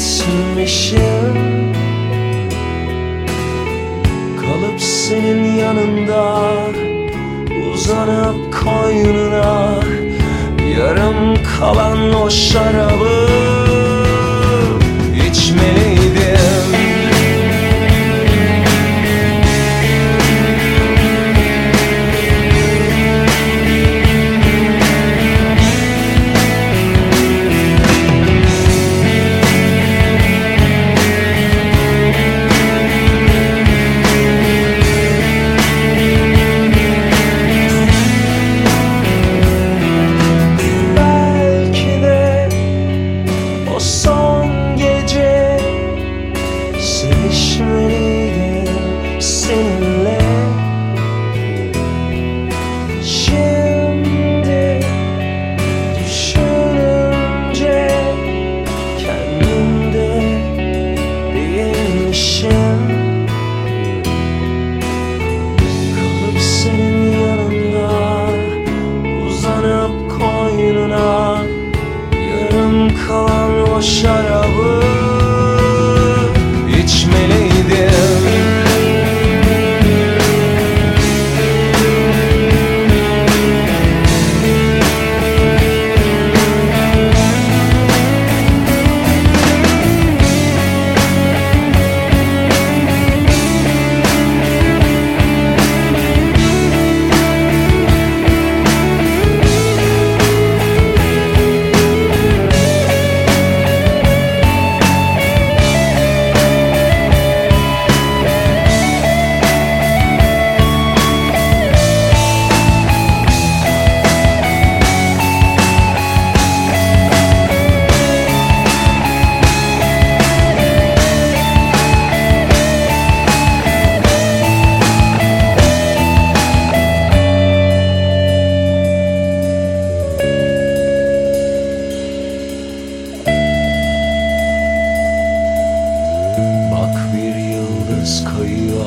gitmişim Kalıp senin yanında Uzanıp koynuna Yarım kalan o şarabı kalan o şarabı içmeliyim. Uzak bir yıldız kayıyor.